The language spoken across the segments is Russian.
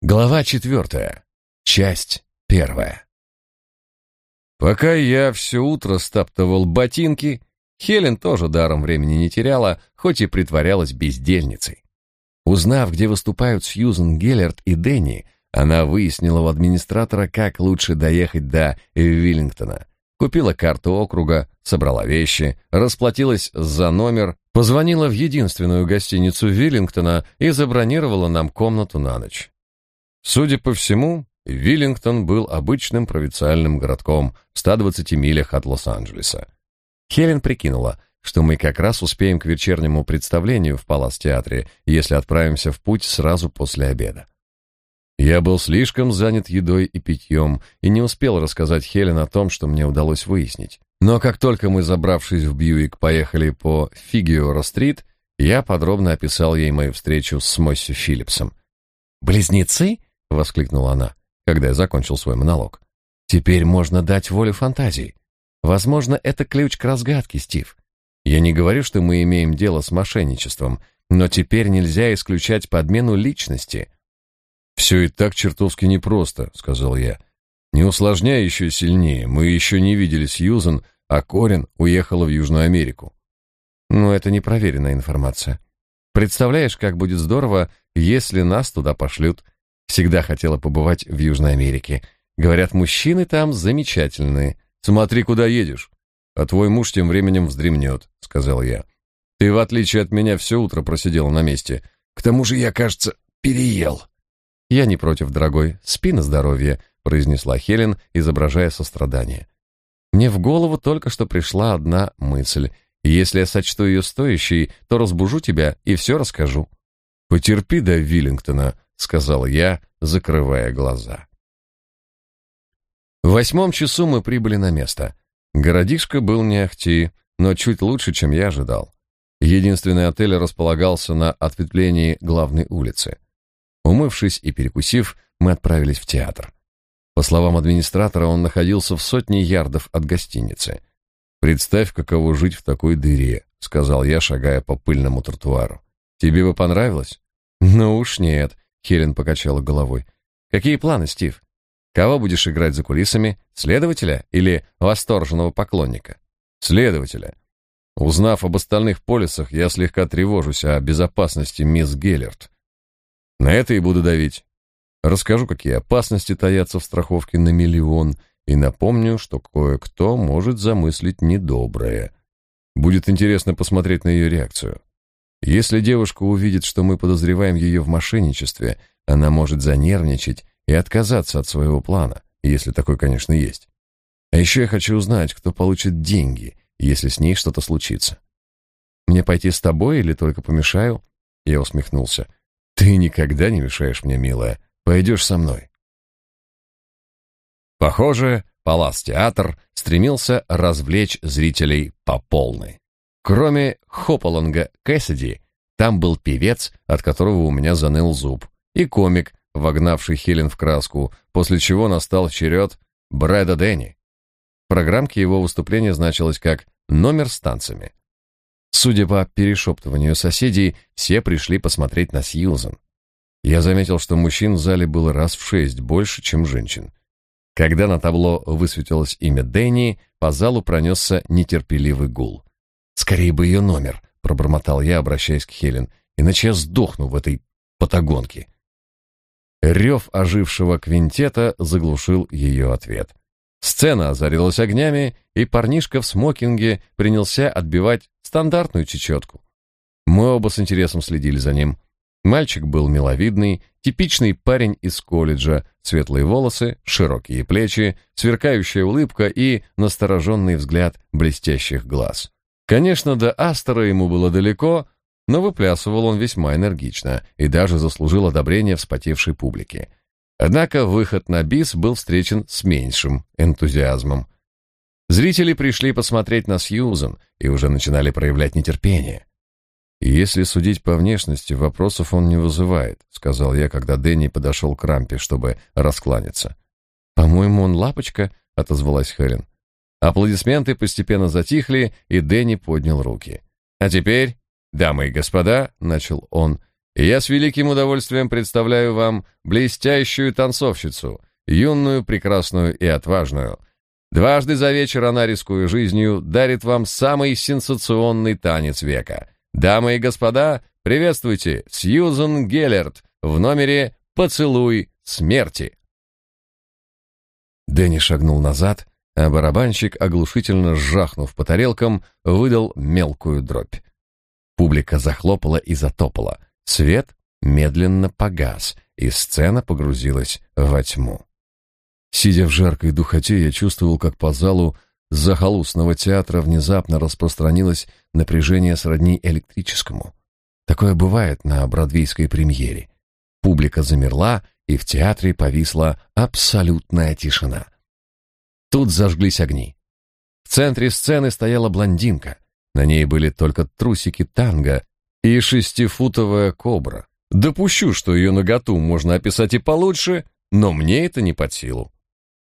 Глава четвертая. Часть первая. Пока я все утро стаптывал ботинки, Хелен тоже даром времени не теряла, хоть и притворялась бездельницей. Узнав, где выступают Сьюзен Геллерт и Дэнни, она выяснила у администратора, как лучше доехать до Виллингтона. Купила карту округа, собрала вещи, расплатилась за номер, позвонила в единственную гостиницу Виллингтона и забронировала нам комнату на ночь. Судя по всему, Виллингтон был обычным провинциальным городком в 120 милях от Лос-Анджелеса. Хелен прикинула, что мы как раз успеем к вечернему представлению в Палас-театре, если отправимся в путь сразу после обеда. Я был слишком занят едой и питьем и не успел рассказать Хелен о том, что мне удалось выяснить. Но как только мы, забравшись в Бьюик, поехали по Фигиоро-стрит, я подробно описал ей мою встречу с Мосси Филлипсом. «Близнецы?» — воскликнула она, когда я закончил свой монолог. «Теперь можно дать волю фантазии. Возможно, это ключ к разгадке, Стив. Я не говорю, что мы имеем дело с мошенничеством, но теперь нельзя исключать подмену личности». «Все и так чертовски непросто», — сказал я. «Не усложняй еще сильнее. Мы еще не видели Сьюзен, а Корин уехала в Южную Америку». «Ну, это непроверенная информация. Представляешь, как будет здорово, если нас туда пошлют. Всегда хотела побывать в Южной Америке. Говорят, мужчины там замечательные. Смотри, куда едешь. А твой муж тем временем вздремнет», — сказал я. «Ты, в отличие от меня, все утро просидела на месте. К тому же я, кажется, переел». «Я не против, дорогой. Спи на здоровье», — произнесла Хелен, изображая сострадание. Мне в голову только что пришла одна мысль. Если я сочту ее стоящей, то разбужу тебя и все расскажу. «Потерпи до Виллингтона», сказал я, закрывая глаза. В восьмом часу мы прибыли на место. Городишко был не ахти, но чуть лучше, чем я ожидал. Единственный отель располагался на ответвлении главной улицы. Умывшись и перекусив, мы отправились в театр. По словам администратора, он находился в сотне ярдов от гостиницы. «Представь, каково жить в такой дыре», — сказал я, шагая по пыльному тротуару. «Тебе бы понравилось?» «Ну уж нет», Хелен покачала головой. Какие планы, Стив? Кого будешь играть за кулисами? Следователя или восторженного поклонника? Следователя. Узнав об остальных полисах, я слегка тревожусь о безопасности мисс Геллерт. На это и буду давить. Расскажу, какие опасности таятся в страховке на миллион, и напомню, что кое-кто может замыслить недоброе. Будет интересно посмотреть на ее реакцию. Если девушка увидит, что мы подозреваем ее в мошенничестве, она может занервничать и отказаться от своего плана, если такой, конечно, есть. А еще я хочу узнать, кто получит деньги, если с ней что-то случится. Мне пойти с тобой или только помешаю? Я усмехнулся. Ты никогда не мешаешь мне, милая. Пойдешь со мной. Похоже, Палас-театр стремился развлечь зрителей по полной. Кроме Хополанга Кэссиди, там был певец, от которого у меня заныл зуб, и комик, вогнавший Хелен в краску, после чего настал черед Брэда Дэнни. В программке его выступления значилось как «номер с танцами». Судя по перешептыванию соседей, все пришли посмотреть на Сьюзен. Я заметил, что мужчин в зале было раз в шесть больше, чем женщин. Когда на табло высветилось имя Дэнни, по залу пронесся нетерпеливый гул. Скорее бы ее номер, пробормотал я, обращаясь к Хелен, иначе я сдохну в этой патагонке. Рев ожившего квинтета заглушил ее ответ. Сцена озарилась огнями, и парнишка в смокинге принялся отбивать стандартную чечетку. Мы оба с интересом следили за ним. Мальчик был миловидный, типичный парень из колледжа, светлые волосы, широкие плечи, сверкающая улыбка и настороженный взгляд блестящих глаз. Конечно, до Астера ему было далеко, но выплясывал он весьма энергично и даже заслужил одобрение вспотевшей публики. Однако выход на бис был встречен с меньшим энтузиазмом. Зрители пришли посмотреть на Сьюзен и уже начинали проявлять нетерпение. «Если судить по внешности, вопросов он не вызывает», — сказал я, когда Дэнни подошел к рампе, чтобы раскланяться. «По-моему, он лапочка», — отозвалась Хелен. Аплодисменты постепенно затихли, и Дэнни поднял руки. «А теперь, дамы и господа», — начал он, я с великим удовольствием представляю вам блестящую танцовщицу, юную, прекрасную и отважную. Дважды за вечер она, рискуя жизнью, дарит вам самый сенсационный танец века. Дамы и господа, приветствуйте Сьюзен Геллерт в номере «Поцелуй смерти». Дэнни шагнул назад, а барабанщик, оглушительно сжахнув по тарелкам, выдал мелкую дробь. Публика захлопала и затопала. Свет медленно погас, и сцена погрузилась во тьму. Сидя в жаркой духоте, я чувствовал, как по залу захолустного театра внезапно распространилось напряжение сродни электрическому. Такое бывает на бродвейской премьере. Публика замерла, и в театре повисла абсолютная тишина. Тут зажглись огни. В центре сцены стояла блондинка. На ней были только трусики танго и шестифутовая кобра. Допущу, что ее наготу можно описать и получше, но мне это не под силу.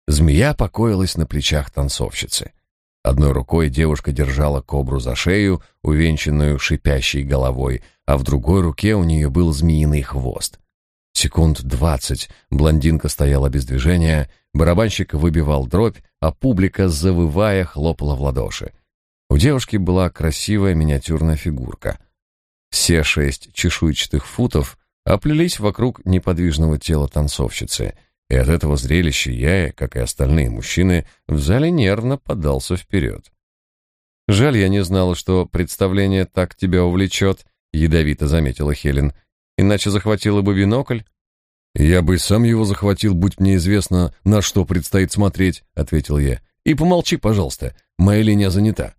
Змея покоилась на плечах танцовщицы. Одной рукой девушка держала кобру за шею, увенчанную шипящей головой, а в другой руке у нее был змеиный хвост. Секунд двадцать блондинка стояла без движения, барабанщик выбивал дробь, а публика, завывая, хлопала в ладоши. У девушки была красивая миниатюрная фигурка. Все шесть чешуйчатых футов оплелись вокруг неподвижного тела танцовщицы — и от этого зрелища я, как и остальные мужчины, в зале нервно подался вперед. «Жаль, я не знала, что представление так тебя увлечет», — ядовито заметила Хелен. «Иначе захватила бы бинокль». «Я бы сам его захватил, будь мне известно, на что предстоит смотреть», — ответил я. «И помолчи, пожалуйста, моя линия занята».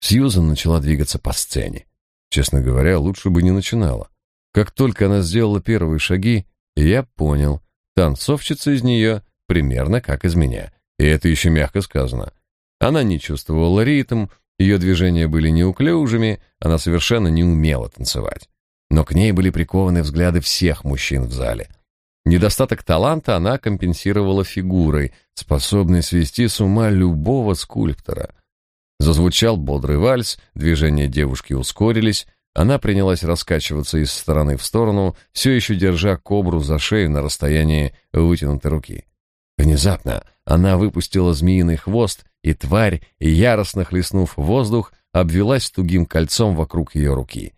Сьюзан начала двигаться по сцене. Честно говоря, лучше бы не начинала. Как только она сделала первые шаги, я понял, Танцовщица из нее примерно как из меня. И это еще мягко сказано. Она не чувствовала ритм, ее движения были неуклюжими, она совершенно не умела танцевать. Но к ней были прикованы взгляды всех мужчин в зале. Недостаток таланта она компенсировала фигурой, способной свести с ума любого скульптора. Зазвучал бодрый вальс, движения девушки ускорились, она принялась раскачиваться из стороны в сторону, все еще держа кобру за шею на расстоянии вытянутой руки. Внезапно она выпустила змеиный хвост, и тварь, яростно хлестнув воздух, обвелась тугим кольцом вокруг ее руки.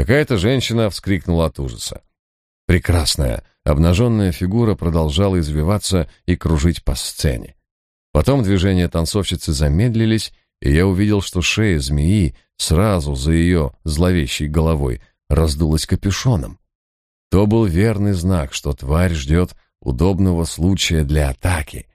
Какая-то женщина вскрикнула от ужаса. Прекрасная, обнаженная фигура продолжала извиваться и кружить по сцене. Потом движения танцовщицы замедлились, и я увидел, что шея змеи сразу за ее зловещей головой раздулась капюшоном. То был верный знак, что тварь ждет удобного случая для атаки.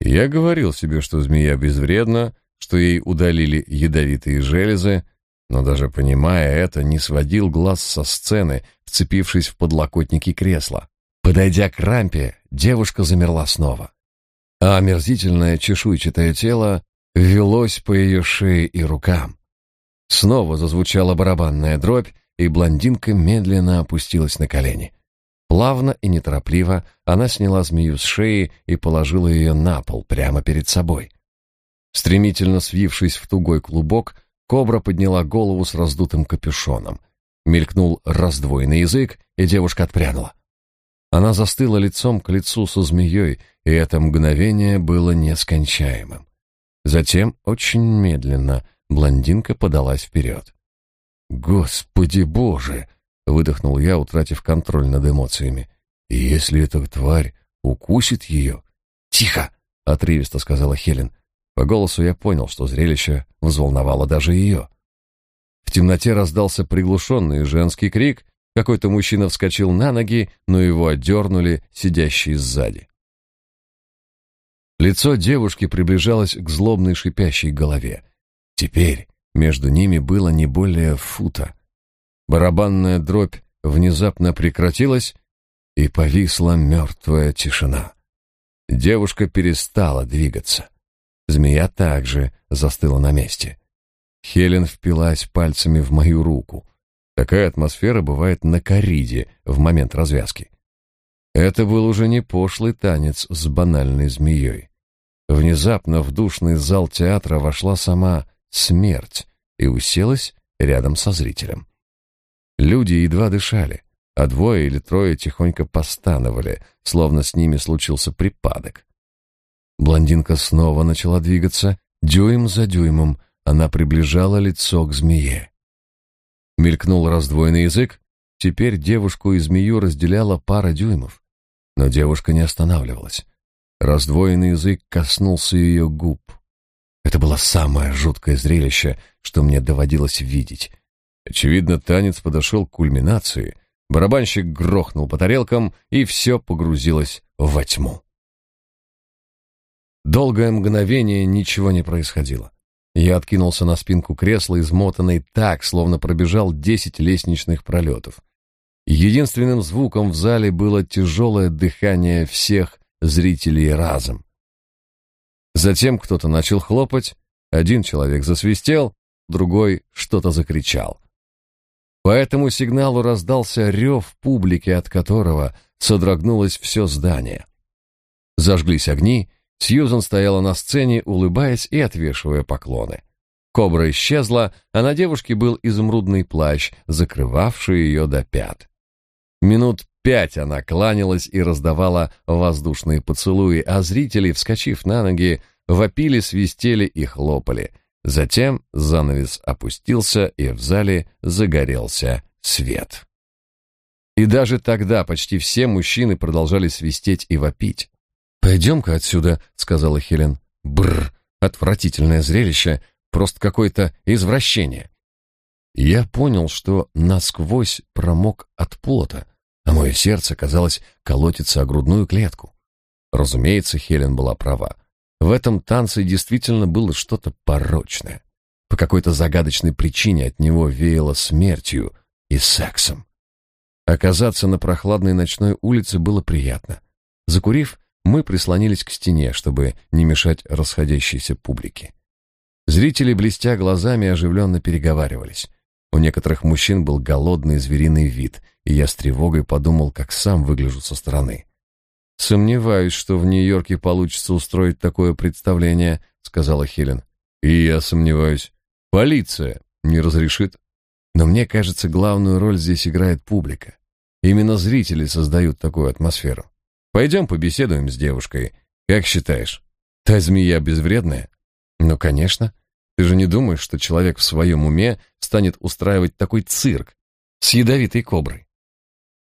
я говорил себе, что змея безвредна, что ей удалили ядовитые железы, но даже понимая это, не сводил глаз со сцены, вцепившись в подлокотники кресла. Подойдя к рампе, девушка замерла снова. А омерзительное чешуйчатое тело велось по ее шее и рукам. Снова зазвучала барабанная дробь, и блондинка медленно опустилась на колени. Плавно и неторопливо она сняла змею с шеи и положила ее на пол прямо перед собой. Стремительно свившись в тугой клубок, кобра подняла голову с раздутым капюшоном. Мелькнул раздвоенный язык, и девушка отпрянула. Она застыла лицом к лицу со змеей, и это мгновение было нескончаемым. Затем, очень медленно, блондинка подалась вперед. «Господи боже!» — выдохнул я, утратив контроль над эмоциями. «И если эта тварь укусит ее...» «Тихо!» — отрывисто сказала Хелен. По голосу я понял, что зрелище взволновало даже ее. В темноте раздался приглушенный женский крик, какой-то мужчина вскочил на ноги, но его отдернули сидящие сзади. Лицо девушки приближалось к злобной шипящей голове. Теперь между ними было не более фута. Барабанная дробь внезапно прекратилась, и повисла мертвая тишина. Девушка перестала двигаться. Змея также застыла на месте. Хелен впилась пальцами в мою руку. Такая атмосфера бывает на кориде в момент развязки. Это был уже не пошлый танец с банальной змеей. Внезапно в душный зал театра вошла сама смерть и уселась рядом со зрителем. Люди едва дышали, а двое или трое тихонько постановали, словно с ними случился припадок. Блондинка снова начала двигаться, дюйм за дюймом, она приближала лицо к змее. Мелькнул раздвоенный язык, теперь девушку и змею разделяла пара дюймов. Но девушка не останавливалась. Раздвоенный язык коснулся ее губ. Это было самое жуткое зрелище, что мне доводилось видеть. Очевидно, танец подошел к кульминации. Барабанщик грохнул по тарелкам, и все погрузилось во тьму. Долгое мгновение ничего не происходило. Я откинулся на спинку кресла, измотанный так, словно пробежал десять лестничных пролетов. Единственным звуком в зале было тяжелое дыхание всех зрителей разом. Затем кто-то начал хлопать, один человек засвистел, другой что-то закричал. По этому сигналу раздался рев публики, от которого содрогнулось все здание. Зажглись огни, Сьюзан стояла на сцене, улыбаясь и отвешивая поклоны. Кобра исчезла, а на девушке был изумрудный плащ, закрывавший ее до пят. Минут пять она кланялась и раздавала воздушные поцелуи, а зрители, вскочив на ноги, вопили, свистели и хлопали. Затем занавес опустился, и в зале загорелся свет. И даже тогда почти все мужчины продолжали свистеть и вопить. «Пойдем-ка отсюда», — сказала Хелен. Бррр, отвратительное зрелище, просто какое-то извращение. Я понял, что насквозь промок от пота, а мое сердце, казалось, колотится о грудную клетку. Разумеется, Хелен была права. В этом танце действительно было что-то порочное. По какой-то загадочной причине от него веяло смертью и сексом. Оказаться на прохладной ночной улице было приятно. Закурив, мы прислонились к стене, чтобы не мешать расходящейся публике. Зрители, блестя глазами, оживленно переговаривались. У некоторых мужчин был голодный звериный вид, и я с тревогой подумал, как сам выгляжу со стороны. «Сомневаюсь, что в Нью-Йорке получится устроить такое представление», — сказала Хелен. «И я сомневаюсь. Полиция не разрешит. Но мне кажется, главную роль здесь играет публика. Именно зрители создают такую атмосферу. Пойдем побеседуем с девушкой. Как считаешь, та змея безвредная? Ну, конечно. Ты же не думаешь, что человек в своем уме станет устраивать такой цирк с ядовитой коброй?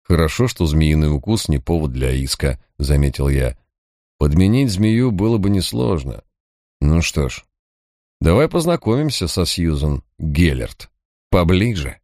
Хорошо, что змеиный укус не повод для иска, заметил я. Подменить змею было бы несложно. Ну что ж, давай познакомимся со Сьюзан Геллерт поближе.